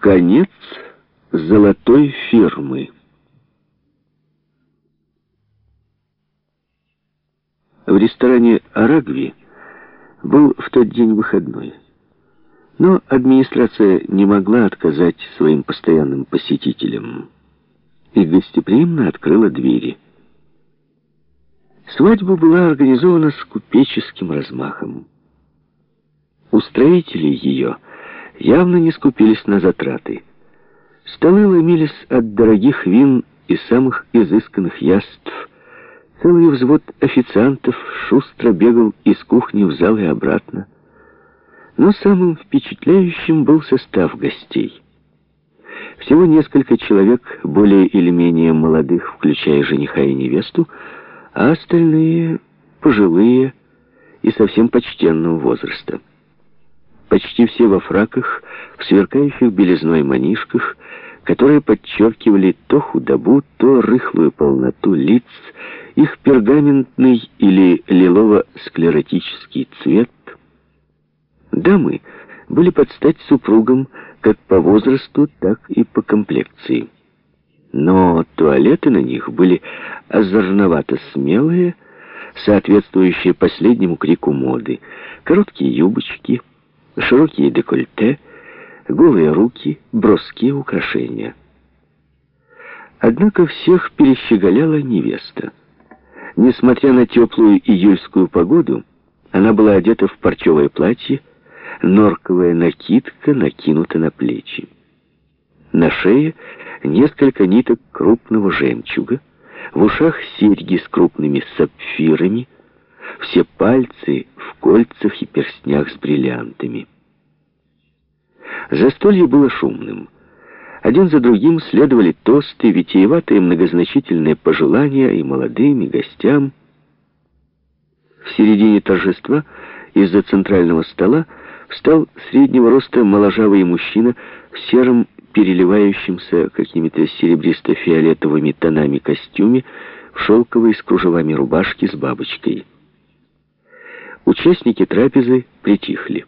Конец золотой фирмы. В ресторане «Арагви» был в тот день выходной. Но администрация не могла отказать своим постоянным посетителям и гостеприимно открыла двери. Свадьба была организована с купеческим размахом. Устроители ее явно не скупились на затраты. Столы ломились от дорогих вин и самых изысканных яств. Целый взвод официантов шустро бегал из кухни в зал и обратно. Но самым впечатляющим был состав гостей. Всего несколько человек, более или менее молодых, включая жениха и невесту, а остальные пожилые и совсем почтенного возраста. Почти все во фраках, в сверкающих белизной манишках, которые подчеркивали то худобу, то рыхлую полноту лиц, их пергаментный или лилово-склеротический цвет. Дамы были под стать супругам как по возрасту, так и по комплекции. Но туалеты на них были озорновато смелые, соответствующие последнему крику моды. Короткие юбочки — широкие декольте, голые руки, броские украшения. Однако всех перещеголяла невеста. Несмотря на теплую июльскую погоду, она была одета в парчевое платье, норковая накидка накинута на плечи. На шее несколько ниток крупного жемчуга, в ушах серьги с крупными сапфирами, все пальцы в кольцах и перстнях с бриллиантами. Застолье было шумным. Один за другим следовали тосты, витиеватые многозначительные пожелания и молодым, и гостям. В середине торжества из-за центрального стола встал среднего роста моложавый мужчина в сером, переливающемся какими-то серебристо-фиолетовыми тонами костюме, в шелковой с кружевами рубашки с бабочкой. Участники трапезы притихли.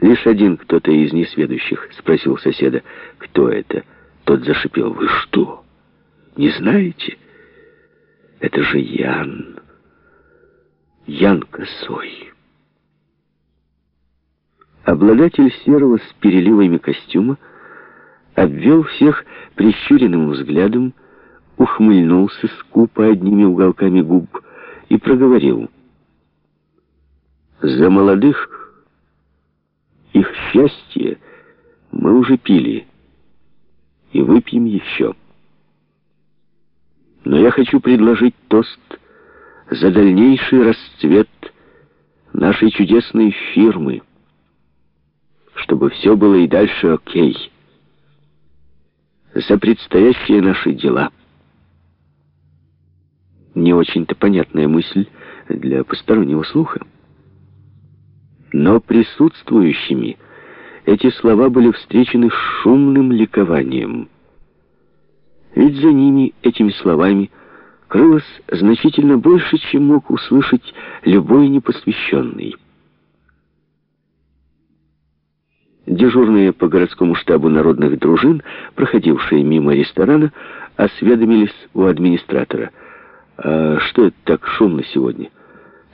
Лишь один кто-то из несведущих спросил соседа, кто это. Тот зашипел, вы что, не знаете? Это же Ян. Ян Косой. Обладатель серого с переливами костюма обвел всех прищуренным взглядом, ухмыльнулся скупо одними уголками губ и проговорил. «За молодых их счастье мы уже пили и выпьем еще. Но я хочу предложить тост за дальнейший расцвет нашей чудесной фирмы, чтобы все было и дальше окей, за предстоящие наши дела. Не очень-то понятная мысль для постороннего слуха. Но присутствующими эти слова были встречены шумным ликованием. Ведь за ними, этими словами, крылось значительно больше, чем мог услышать любой непосвященный. Дежурные по городскому штабу народных дружин, проходившие мимо ресторана, осведомились у администратора. «А что это так шумно сегодня?»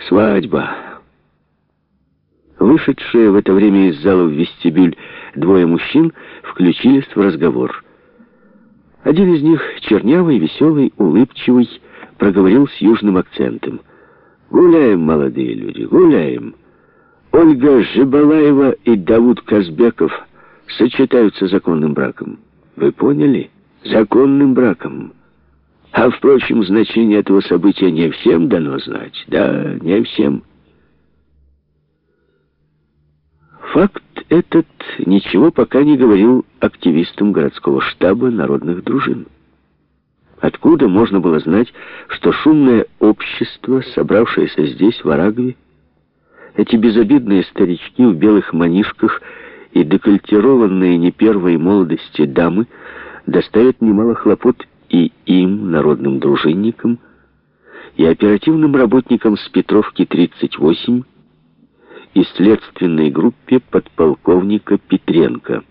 «Свадьба», Вышедшие в это время из зала в вестибюль двое мужчин включились в разговор. Один из них, чернявый, веселый, улыбчивый, проговорил с южным акцентом. «Гуляем, молодые люди, гуляем. Ольга Жибалаева и Давуд Казбеков сочетаются законным браком. Вы поняли? Законным браком. А, впрочем, значение этого события не всем дано знать. Да, не всем». Факт этот ничего пока не говорил активистам городского штаба народных дружин. Откуда можно было знать, что шумное общество, собравшееся здесь, в Арагове, эти безобидные старички в белых манишках и декольтированные не первой молодости дамы доставят немало хлопот и им, народным дружинникам, и оперативным работникам с Петровки 38, и следственной группе подполковника Петренко.